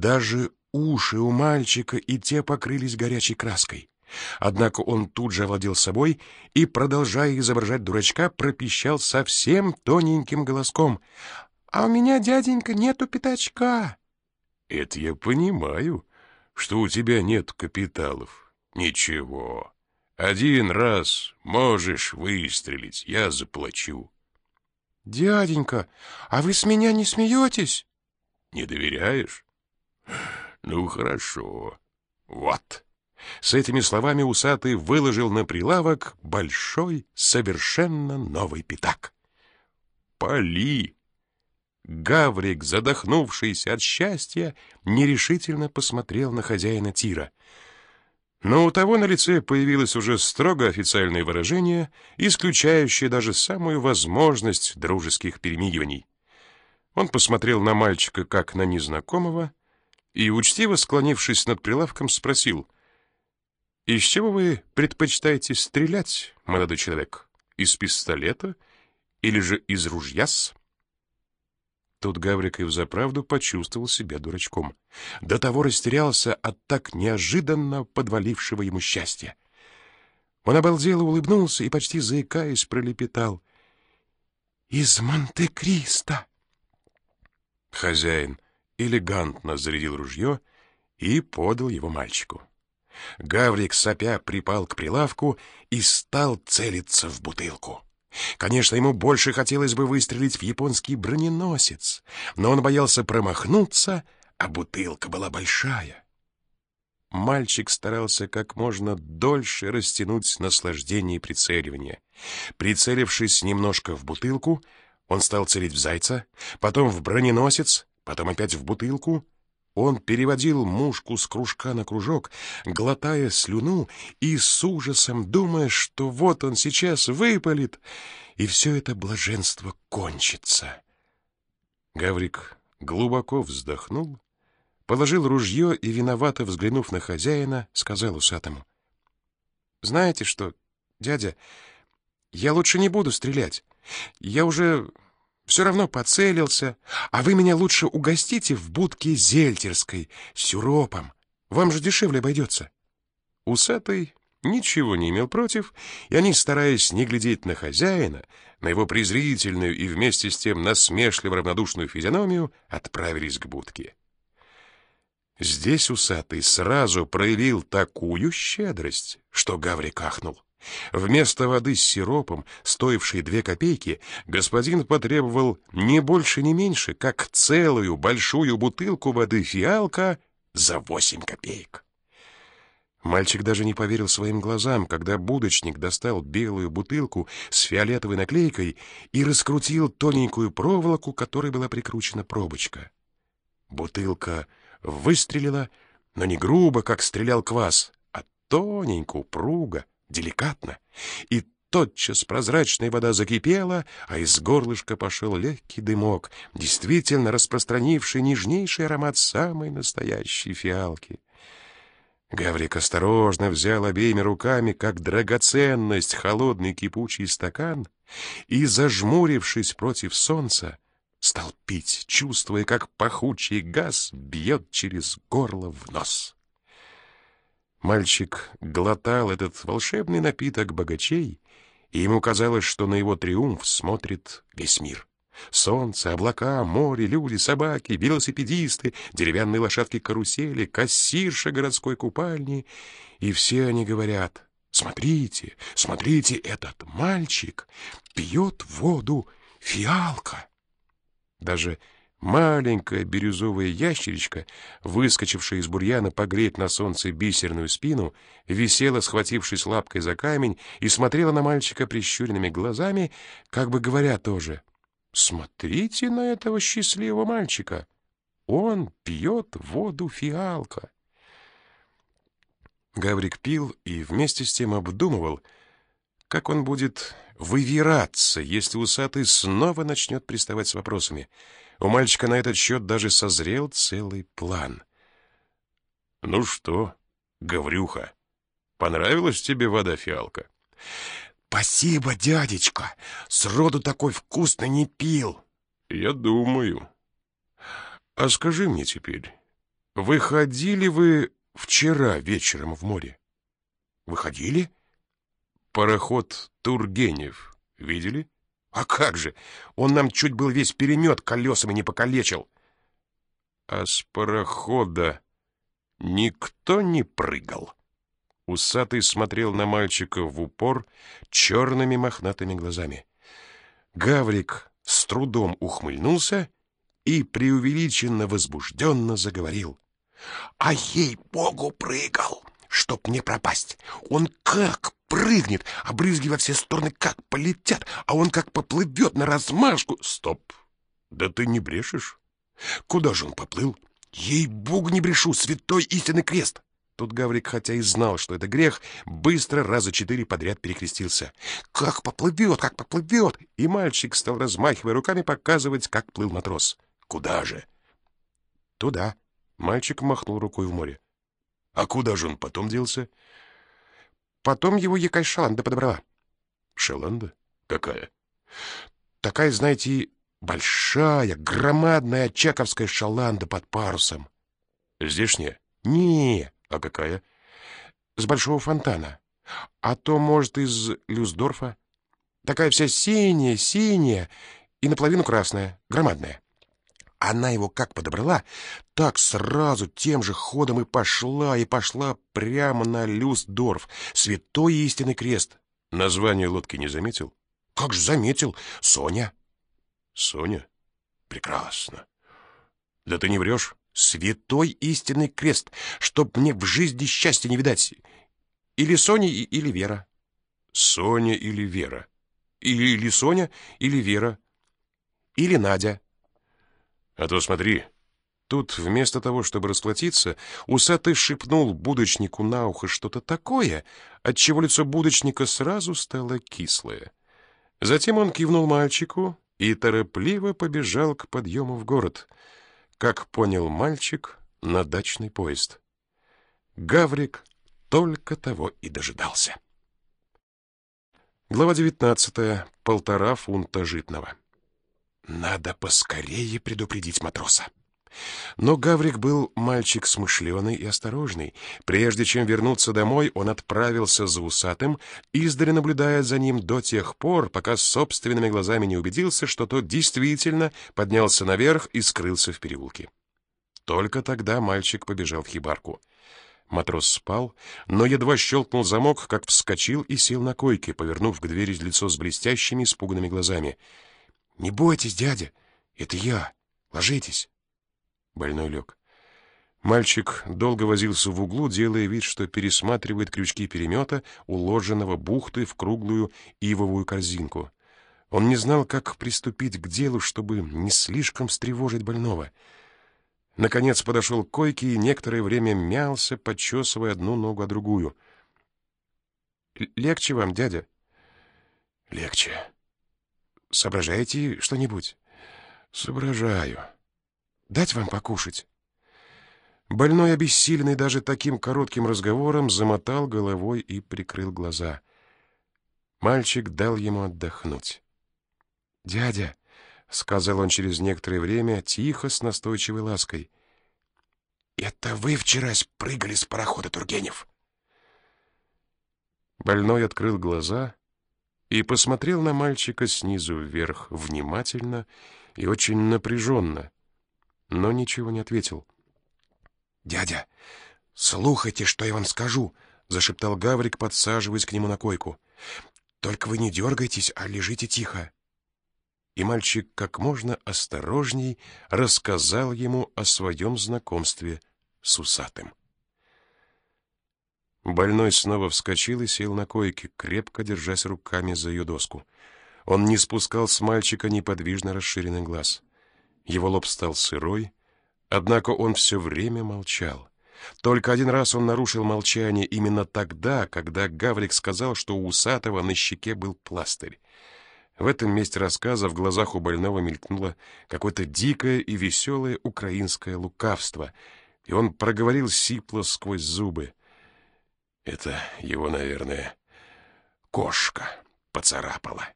Даже уши у мальчика и те покрылись горячей краской. Однако он тут же овладел собой и, продолжая изображать дурачка, пропищал совсем тоненьким голоском. «А у меня, дяденька, нету пятачка!» «Это я понимаю, что у тебя нет капиталов. Ничего, один раз можешь выстрелить, я заплачу». «Дяденька, а вы с меня не смеетесь?» «Не доверяешь? Ну, хорошо. Вот». С этими словами усатый выложил на прилавок большой, совершенно новый пятак. «Поли!» Гаврик, задохнувшийся от счастья, нерешительно посмотрел на хозяина тира. Но у того на лице появилось уже строго официальное выражение, исключающее даже самую возможность дружеских перемигиваний. Он посмотрел на мальчика как на незнакомого и, учтиво склонившись над прилавком, спросил — из чего вы предпочитаете стрелять, молодой человек? Из пистолета или же из ружья-с? Тут Гаврик и взаправду почувствовал себя дурачком. До того растерялся от так неожиданно подвалившего ему счастья. Он обалдело улыбнулся и, почти заикаясь, пролепетал. «Из Монте-Кристо!» Хозяин элегантно зарядил ружье и подал его мальчику. Гаврик, сопя, припал к прилавку и стал целиться в бутылку. Конечно, ему больше хотелось бы выстрелить в японский броненосец, но он боялся промахнуться, а бутылка была большая. Мальчик старался как можно дольше растянуть наслаждение прицеливания. Прицелившись немножко в бутылку, он стал целить в зайца, потом в броненосец, потом опять в бутылку — он переводил мушку с кружка на кружок, глотая слюну и с ужасом думая, что вот он сейчас выпалит, и все это блаженство кончится. Гаврик глубоко вздохнул, положил ружье и, виновато взглянув на хозяина, сказал усатому. — Знаете что, дядя, я лучше не буду стрелять. Я уже все равно поцелился, а вы меня лучше угостите в будке зельтерской с сюропом. Вам же дешевле обойдется. Усатый ничего не имел против, и они, стараясь не глядеть на хозяина, на его презрительную и вместе с тем насмешливо равнодушную физиономию, отправились к будке. Здесь усатый сразу проявил такую щедрость, что Гаврик ахнул. Вместо воды с сиропом, стоившей две копейки, господин потребовал не больше, не меньше, как целую большую бутылку воды «Фиалка» за восемь копеек. Мальчик даже не поверил своим глазам, когда будочник достал белую бутылку с фиолетовой наклейкой и раскрутил тоненькую проволоку, которой была прикручена пробочка. Бутылка выстрелила, но не грубо, как стрелял квас, а тоненько, упруго, деликатно, и тотчас прозрачная вода закипела, а из горлышка пошел легкий дымок, действительно распространивший нежнейший аромат самой настоящей фиалки. Гаврик осторожно взял обеими руками, как драгоценность, холодный кипучий стакан и, зажмурившись против солнца, стал пить, чувствуя, как пахучий газ бьет через горло в нос. Мальчик глотал этот волшебный напиток богачей, и ему казалось, что на его триумф смотрит весь мир. Солнце, облака, море, люди, собаки, велосипедисты, деревянные лошадки-карусели, кассирша городской купальни. И все они говорят, смотрите, смотрите, этот мальчик пьет воду фиалка. Даже Маленькая бирюзовая ящеричка, выскочившая из бурьяна погреть на солнце бисерную спину, висела, схватившись лапкой за камень, и смотрела на мальчика прищуренными глазами, как бы говоря тоже, «Смотрите на этого счастливого мальчика! Он пьет воду фиалка!» Гаврик пил и вместе с тем обдумывал, как он будет вывираться, если усатый снова начнет приставать с вопросами — у мальчика на этот счет даже созрел целый план. «Ну что, Гаврюха, понравилась тебе вода фиалка?» «Спасибо, дядечка! Сроду такой вкусно не пил!» «Я думаю. А скажи мне теперь, выходили вы вчера вечером в море? Выходили? Пароход Тургенев видели? А как же? Он нам чуть был весь перемет колесами не покалечил. А с парохода никто не прыгал. Усатый смотрел на мальчика в упор черными мохнатыми глазами. Гаврик с трудом ухмыльнулся и преувеличенно возбужденно заговорил. «А ей-богу прыгал, чтоб не пропасть! Он как прыгнет, а брызги во все стороны как полетят, а он как поплывет на размашку!» «Стоп! Да ты не брешешь? Куда же он поплыл?» «Ей-богу не брешу, святой истинный крест!» Тут Гаврик, хотя и знал, что это грех, быстро раза четыре подряд перекрестился. «Как поплывет, как поплывет!» И мальчик стал, размахивая руками, показывать, как плыл матрос. «Куда же?» «Туда». Мальчик махнул рукой в море. «А куда же он потом делся?» «Потом его якась шаланда подобрала». «Шаланда? Какая?» «Такая, знаете, большая, громадная чаковская шаланда под парусом». «Здешняя?» «Не, а какая?» «С большого фонтана. А то, может, из Люсдорфа. Такая вся синяя, синяя и наполовину красная, громадная». Она его как подобрала, так сразу тем же ходом и пошла, и пошла прямо на Люсдорф, святой истинный крест. Название лодки не заметил? Как же заметил, Соня. Соня? Прекрасно. Да ты не врешь? Святой истинный крест, чтоб мне в жизни счастья не видать. Или Соня, или Вера. Соня или Вера. Или Соня, или Вера. Или Надя. А то смотри, тут вместо того, чтобы расплатиться, усатый шепнул будочнику на ухо что-то такое, отчего лицо будочника сразу стало кислое. Затем он кивнул мальчику и торопливо побежал к подъему в город. Как понял мальчик, на дачный поезд. Гаврик только того и дожидался. Глава девятнадцатая. Полтора фунта житного. Надо поскорее предупредить матроса. Но Гаврик был мальчик смышленый и осторожный. Прежде чем вернуться домой, он отправился за усатым, издали наблюдая за ним до тех пор, пока собственными глазами не убедился, что тот действительно поднялся наверх и скрылся в переулке. Только тогда мальчик побежал в хибарку. Матрос спал, но едва щелкнул замок, как вскочил и сел на койке, повернув к двери лицо с блестящими испуганными глазами — «Не бойтесь, дядя, это я. Ложитесь». Больной лег. Мальчик долго возился в углу, делая вид, что пересматривает крючки перемета, уложенного бухты в круглую ивовую корзинку. Он не знал, как приступить к делу, чтобы не слишком встревожить больного. Наконец подошел к койке и некоторое время мялся, подчесывая одну ногу о другую. «Легче вам, дядя?» «Легче», Соображаете что-нибудь? Соображаю. Дать вам покушать? Больной, обессиленный даже таким коротким разговором, замотал головой и прикрыл глаза. Мальчик дал ему отдохнуть. «Дядя», — сказал он через некоторое время, тихо, с настойчивой лаской, — «это вы вчера спрыгали с парохода, Тургенев?» Больной открыл глаза и посмотрел на мальчика снизу вверх внимательно и очень напряженно, но ничего не ответил. «Дядя, слухайте, что я вам скажу!» — зашептал Гаврик, подсаживаясь к нему на койку. «Только вы не дергайтесь, а лежите тихо». И мальчик как можно осторожней рассказал ему о своем знакомстве с усатым. Больной снова вскочил и сел на койке, крепко держась руками за ее доску. Он не спускал с мальчика неподвижно расширенный глаз. Его лоб стал сырой, однако он все время молчал. Только один раз он нарушил молчание именно тогда, когда Гаврик сказал, что у усатого на щеке был пластырь. В этом месте рассказа в глазах у больного мелькнуло какое-то дикое и веселое украинское лукавство, и он проговорил сипло сквозь зубы. Это его, наверное, кошка поцарапала.